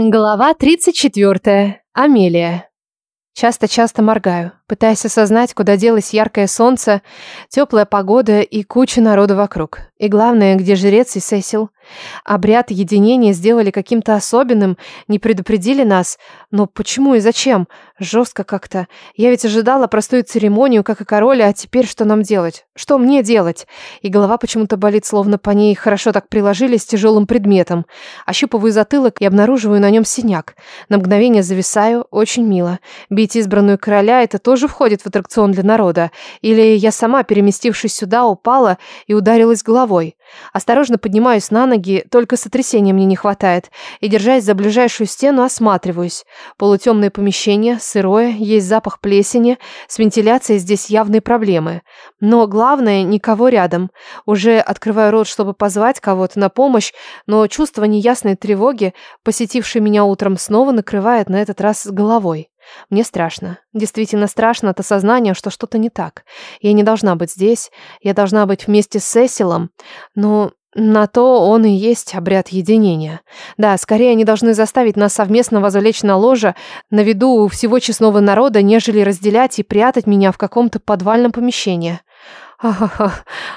Глава 34. Амелия. Часто-часто моргаю, пытаясь осознать, куда делось яркое солнце, теплая погода и куча народу вокруг. И главное, где жрец и Сесил. Обряд единения сделали каким-то особенным, не предупредили нас. Но почему и зачем? Жестко как-то. Я ведь ожидала простую церемонию, как и король, а теперь что нам делать? Что мне делать? И голова почему-то болит, словно по ней хорошо так приложили с тяжелым предметом. Ощупываю затылок и обнаруживаю на нем синяк. На мгновение зависаю, очень мило. Бить избранную короля – это тоже входит в аттракцион для народа. Или я сама, переместившись сюда, упала и ударилась головой. Осторожно поднимаюсь на ноги, только сотрясения мне не хватает, и, держась за ближайшую стену, осматриваюсь. Полутемное помещение, сырое, есть запах плесени, с вентиляцией здесь явные проблемы. Но главное, никого рядом. Уже открываю рот, чтобы позвать кого-то на помощь, но чувство неясной тревоги, посетившее меня утром, снова накрывает на этот раз головой. Мне страшно. Действительно страшно от осознания, что что-то не так. Я не должна быть здесь. Я должна быть вместе с Сесилом. Но на то он и есть обряд единения. Да, скорее они должны заставить нас совместно возвлечь на ложе на виду всего честного народа, нежели разделять и прятать меня в каком-то подвальном помещении. Ха-ха-ха,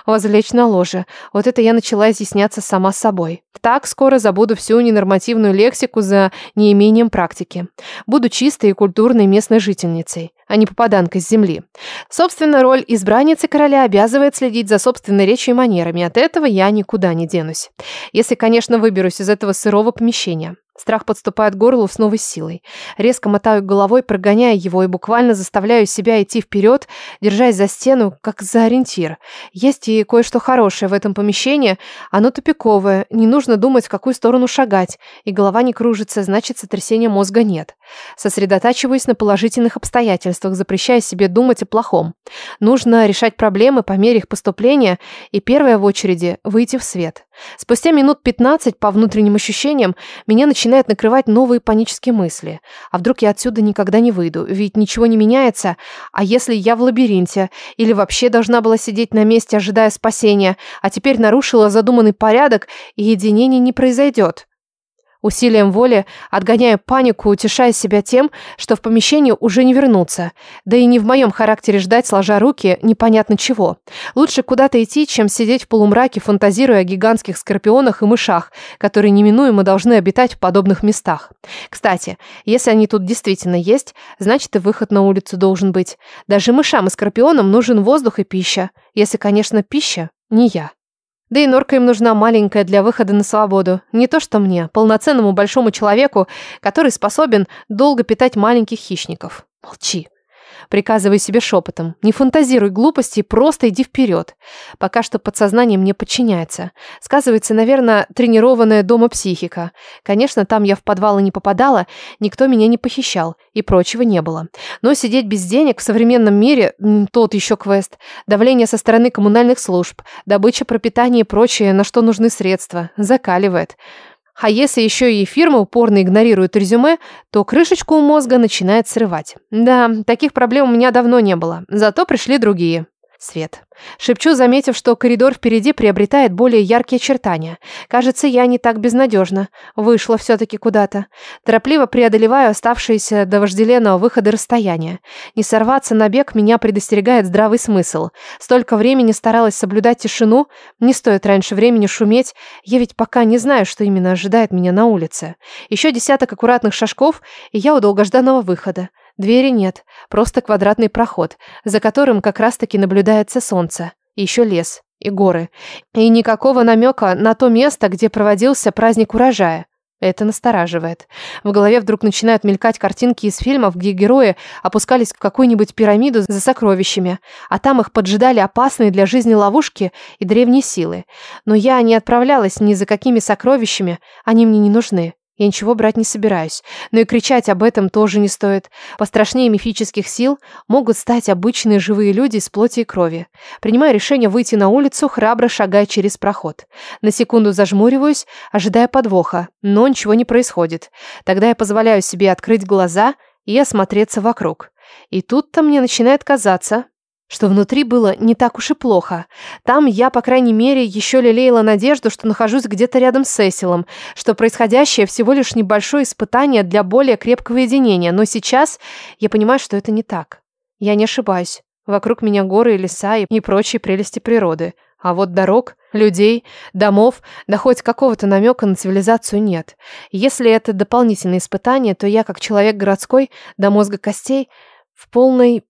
возлечь на ложе. Вот это я начала изъясняться сама собой. Так скоро забуду всю ненормативную лексику за неимением практики. Буду чистой и культурной местной жительницей, а не попаданкой с земли. Собственно, роль избранницы короля обязывает следить за собственной речью и манерами. От этого я никуда не денусь. Если, конечно, выберусь из этого сырого помещения. Страх подступает к горлу с новой силой. Резко мотаю головой, прогоняя его и буквально заставляю себя идти вперед, держась за стену, как за ориентир. Есть и кое-что хорошее в этом помещении. Оно тупиковое, не нужно думать, в какую сторону шагать, и голова не кружится, значит, сотрясения мозга нет. Сосредотачиваюсь на положительных обстоятельствах, запрещая себе думать о плохом. Нужно решать проблемы по мере их поступления, и первое в очереди – выйти в свет. Спустя минут 15, по внутренним ощущениям, меня начинают накрывать новые панические мысли. А вдруг я отсюда никогда не выйду? Ведь ничего не меняется. А если я в лабиринте? Или вообще должна была сидеть на месте, ожидая спасения, а теперь нарушила задуманный порядок, и единение не произойдет? Усилием воли отгоняя панику, утешая себя тем, что в помещении уже не вернуться. Да и не в моем характере ждать, сложа руки, непонятно чего. Лучше куда-то идти, чем сидеть в полумраке, фантазируя о гигантских скорпионах и мышах, которые неминуемо должны обитать в подобных местах. Кстати, если они тут действительно есть, значит и выход на улицу должен быть. Даже мышам и скорпионам нужен воздух и пища. Если, конечно, пища не я. Да и норка им нужна маленькая для выхода на свободу. Не то что мне, полноценному большому человеку, который способен долго питать маленьких хищников. Молчи. Приказывай себе шепотом. Не фантазируй глупости, просто иди вперед. Пока что подсознание мне подчиняется. Сказывается, наверное, тренированная дома психика. Конечно, там я в подвалы не попадала, никто меня не похищал, и прочего не было. Но сидеть без денег в современном мире – тот еще квест. Давление со стороны коммунальных служб, добыча пропитания и прочее, на что нужны средства. Закаливает. А если еще и фирмы упорно игнорируют резюме, то крышечку у мозга начинает срывать. Да, таких проблем у меня давно не было, зато пришли другие. Свет. Шепчу, заметив, что коридор впереди приобретает более яркие очертания. Кажется, я не так безнадежна. Вышла все-таки куда-то. Торопливо преодолеваю оставшиеся до вожделенного выхода расстояние. Не сорваться на бег меня предостерегает здравый смысл. Столько времени старалась соблюдать тишину. Не стоит раньше времени шуметь. Я ведь пока не знаю, что именно ожидает меня на улице. Еще десяток аккуратных шажков, и я у долгожданного выхода. Двери нет, просто квадратный проход, за которым как раз-таки наблюдается солнце, еще лес и горы. И никакого намека на то место, где проводился праздник урожая. Это настораживает. В голове вдруг начинают мелькать картинки из фильмов, где герои опускались в какую-нибудь пирамиду за сокровищами, а там их поджидали опасные для жизни ловушки и древние силы. Но я не отправлялась ни за какими сокровищами, они мне не нужны. Я ничего брать не собираюсь, но и кричать об этом тоже не стоит. Пострашнее мифических сил могут стать обычные живые люди из плоти и крови. Принимаю решение выйти на улицу, храбро шагая через проход. На секунду зажмуриваюсь, ожидая подвоха, но ничего не происходит. Тогда я позволяю себе открыть глаза и осмотреться вокруг. И тут-то мне начинает казаться, что внутри было не так уж и плохо. Там я, по крайней мере, еще лелеяла надежду, что нахожусь где-то рядом с Сесилом, что происходящее всего лишь небольшое испытание для более крепкого единения. Но сейчас я понимаю, что это не так. Я не ошибаюсь. Вокруг меня горы и леса и прочие прелести природы. А вот дорог, людей, домов, да хоть какого-то намека на цивилизацию нет. Если это дополнительное испытание, то я, как человек городской, до мозга костей, в полной